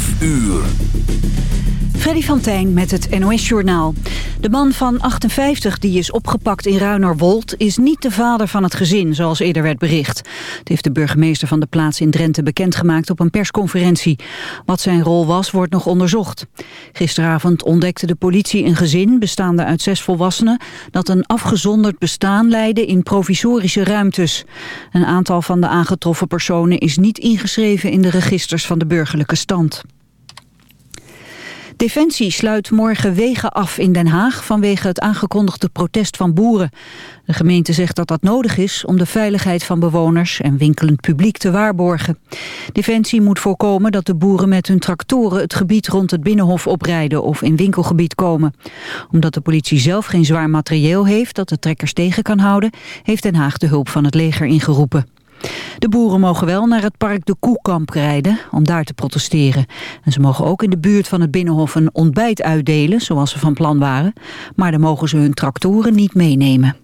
5 uur. Freddy van Tijn met het NOS-journaal. De man van 58 die is opgepakt in Ruinerwold... is niet de vader van het gezin, zoals eerder werd bericht. Het heeft de burgemeester van de plaats in Drenthe bekendgemaakt op een persconferentie. Wat zijn rol was, wordt nog onderzocht. Gisteravond ontdekte de politie een gezin, bestaande uit zes volwassenen... dat een afgezonderd bestaan leidde in provisorische ruimtes. Een aantal van de aangetroffen personen is niet ingeschreven in de registers van de burgerlijke stand. Defensie sluit morgen wegen af in Den Haag vanwege het aangekondigde protest van boeren. De gemeente zegt dat dat nodig is om de veiligheid van bewoners en winkelend publiek te waarborgen. Defensie moet voorkomen dat de boeren met hun tractoren het gebied rond het Binnenhof oprijden of in winkelgebied komen. Omdat de politie zelf geen zwaar materieel heeft dat de trekkers tegen kan houden, heeft Den Haag de hulp van het leger ingeroepen. De boeren mogen wel naar het park de Koekamp rijden om daar te protesteren. En ze mogen ook in de buurt van het Binnenhof een ontbijt uitdelen, zoals ze van plan waren. Maar dan mogen ze hun tractoren niet meenemen.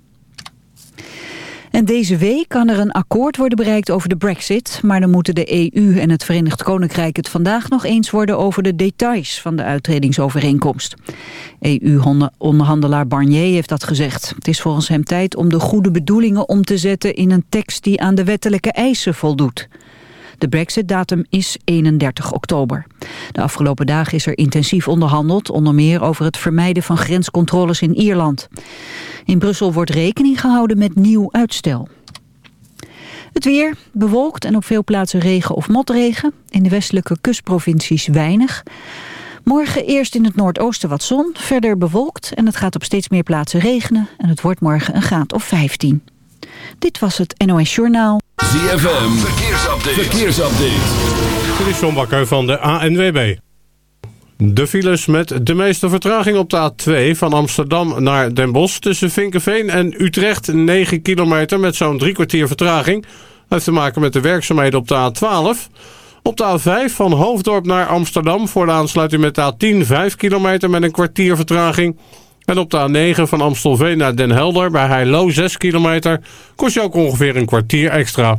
En deze week kan er een akkoord worden bereikt over de brexit... maar dan moeten de EU en het Verenigd Koninkrijk het vandaag nog eens worden... over de details van de uitredingsovereenkomst. EU-onderhandelaar Barnier heeft dat gezegd. Het is volgens hem tijd om de goede bedoelingen om te zetten... in een tekst die aan de wettelijke eisen voldoet. De brexit-datum is 31 oktober. De afgelopen dagen is er intensief onderhandeld... onder meer over het vermijden van grenscontroles in Ierland. In Brussel wordt rekening gehouden met nieuw uitstel. Het weer, bewolkt en op veel plaatsen regen of motregen. In de westelijke kustprovincies weinig. Morgen eerst in het noordoosten wat zon, verder bewolkt... en het gaat op steeds meer plaatsen regenen... en het wordt morgen een graad of 15. Dit was het NOS Journaal. ZFM, verkeersupdate. verkeersupdate. Dit is John Bakker van de ANWB. De files met de meeste vertraging op de A2 van Amsterdam naar Den Bosch... tussen Vinkenveen en Utrecht 9 kilometer met zo'n drie kwartier vertraging. Dat heeft te maken met de werkzaamheden op de A12. Op de A5 van Hoofddorp naar Amsterdam voor de aansluiting met de A10 5 kilometer met een kwartier vertraging... En op de A9 van Amstelveen naar Den Helder bij Heilo 6 kilometer kost je ook ongeveer een kwartier extra.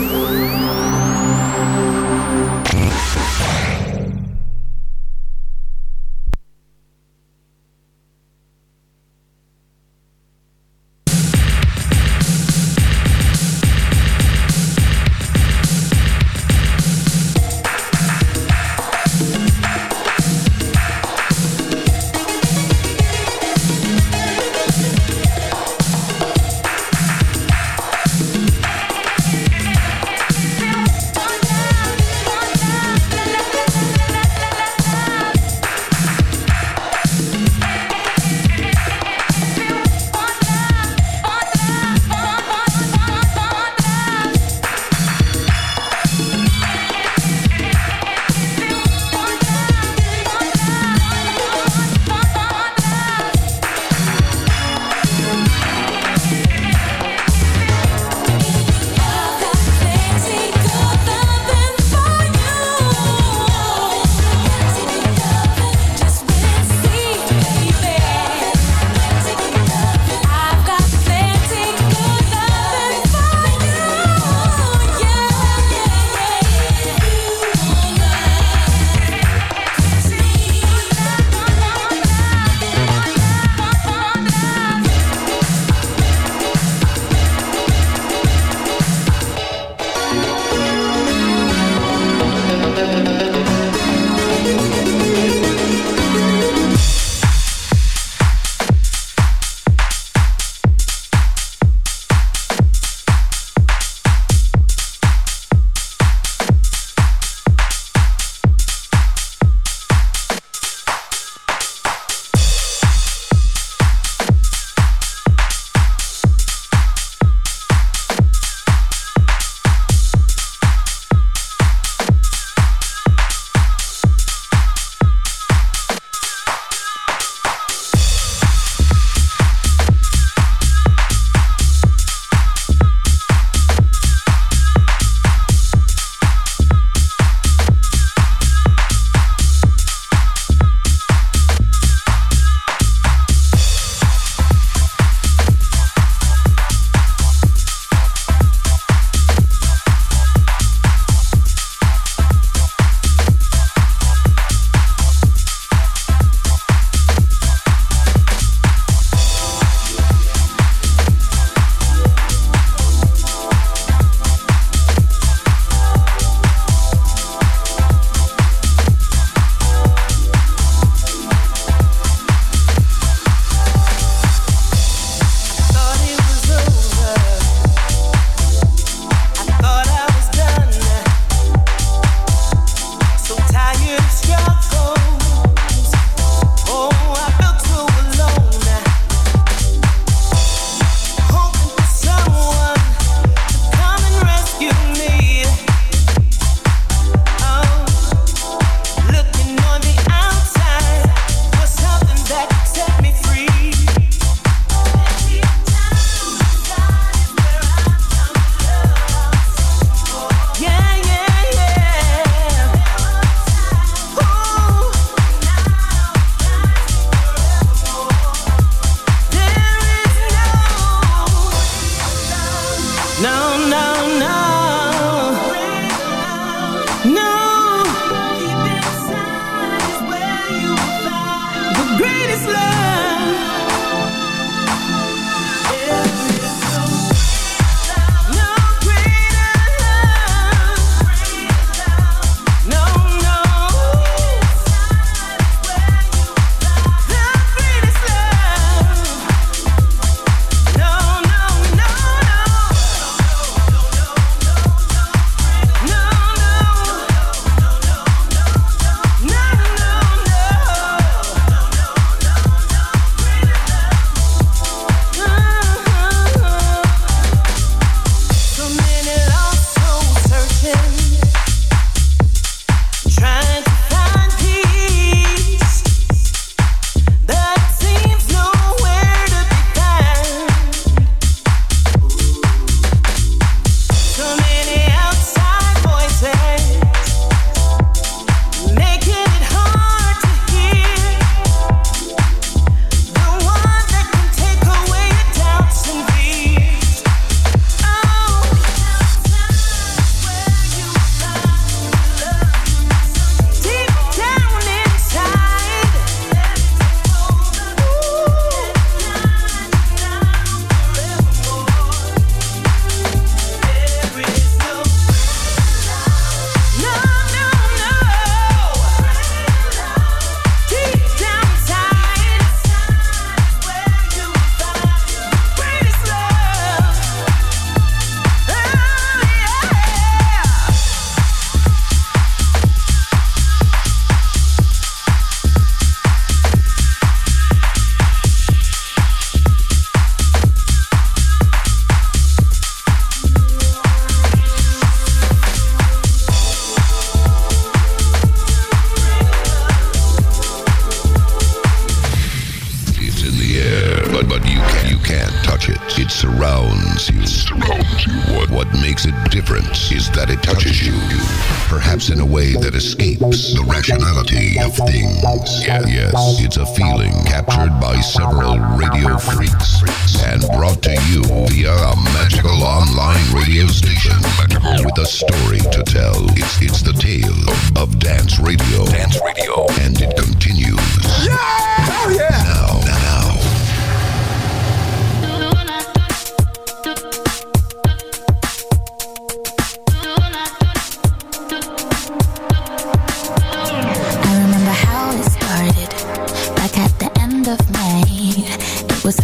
a feeling captured by several radio freaks and brought to you via a magical online radio station with a story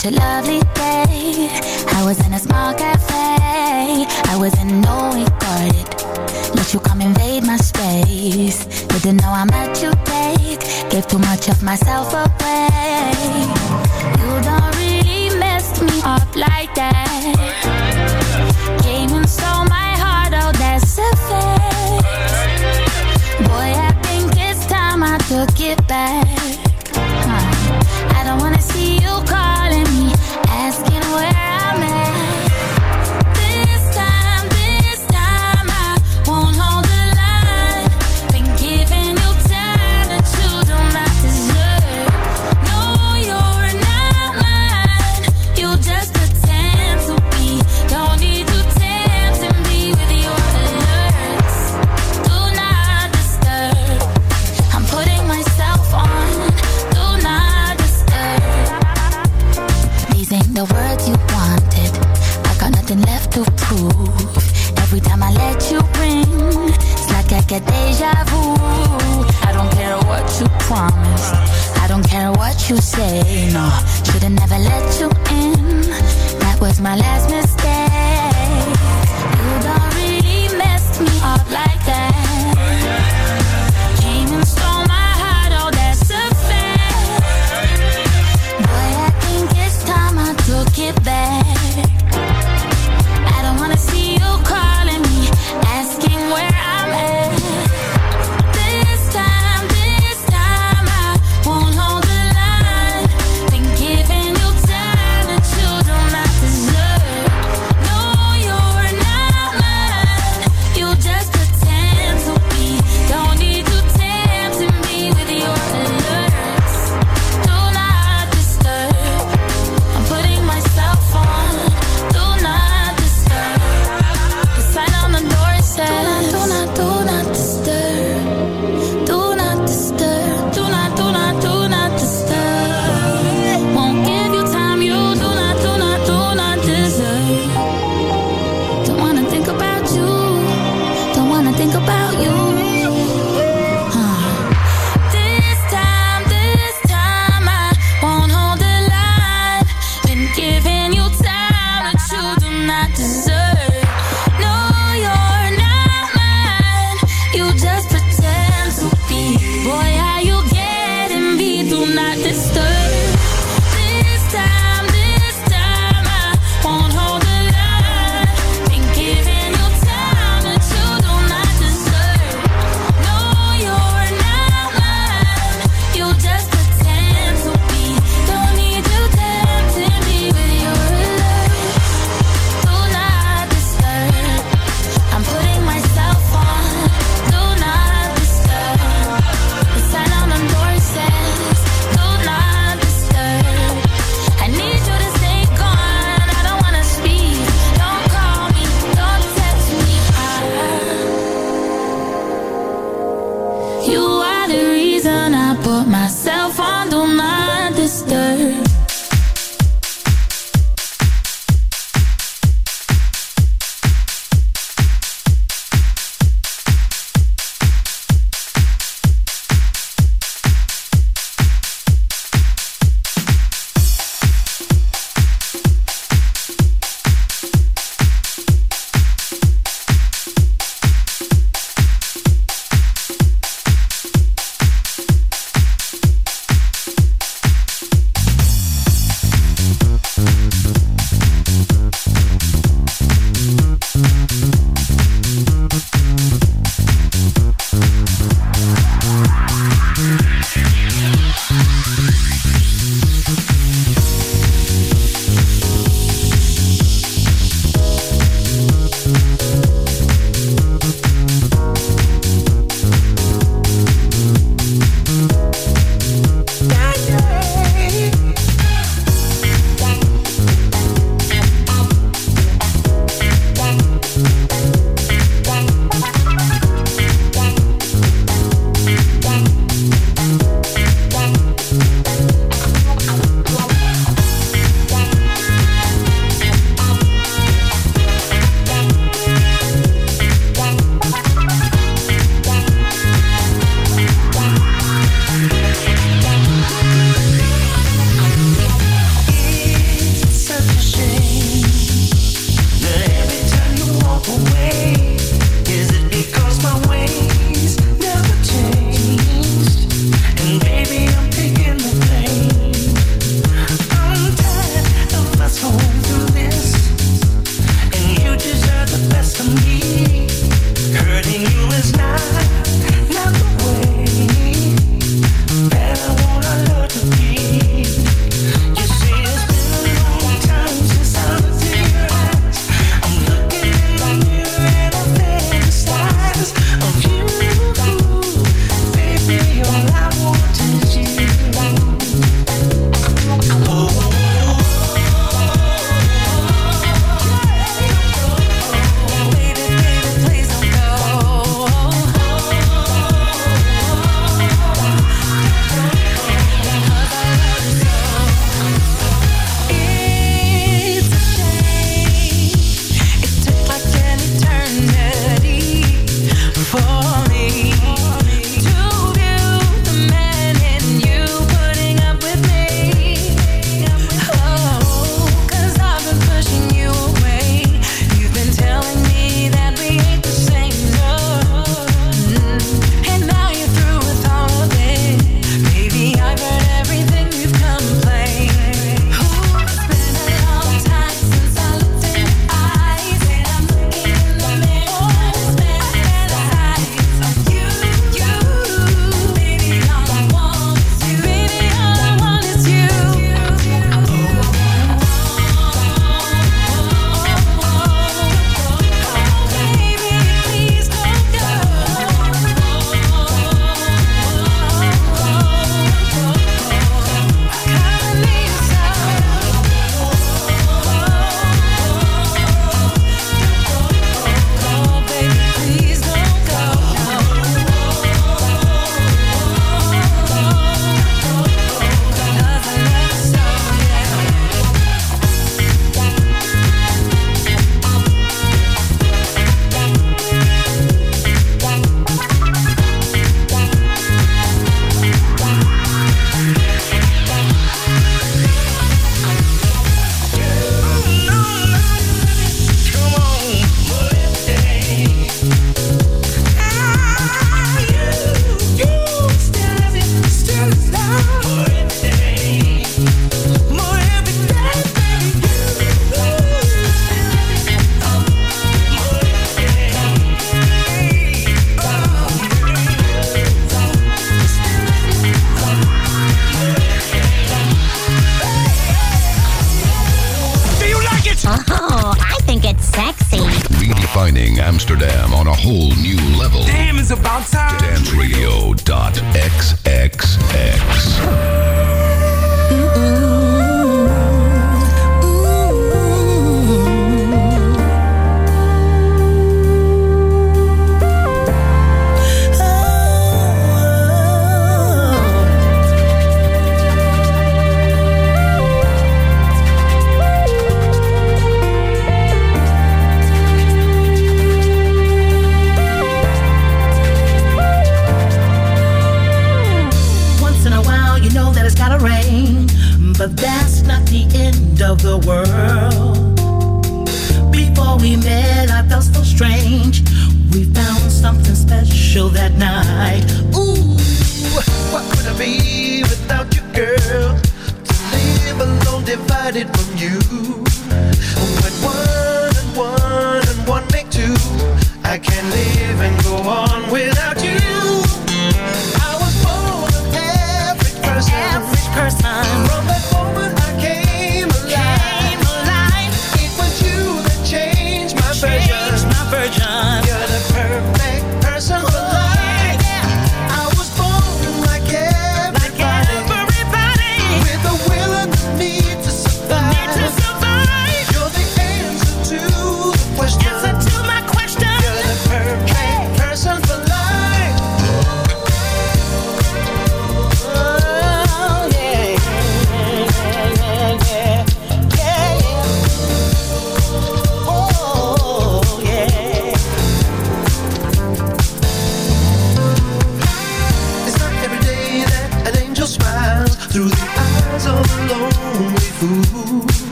such a lovely day. I was in a small cafe. I was in no guarded Let you come invade my space. Didn't know I met you take. Gave too much of myself away. You don't really mess me up like that.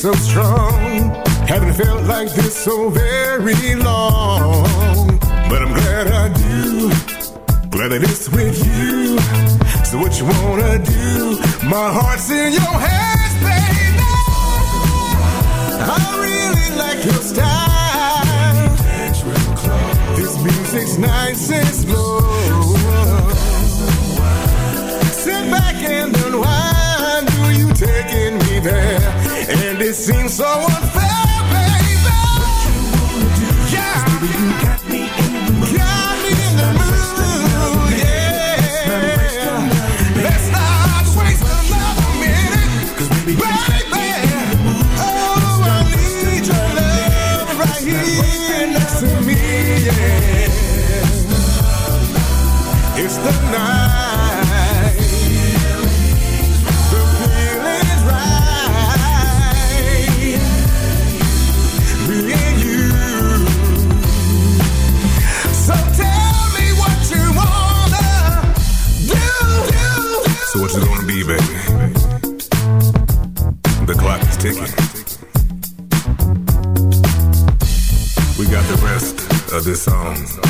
so strong. Haven't felt like this so very long. But I'm glad I do. Glad that it's with you. So what you wanna do? My heart's in your hands, baby. I really like your style. This music's nice and slow. Sit back and unwind. Do you taking me there? It seems so unfair. this song.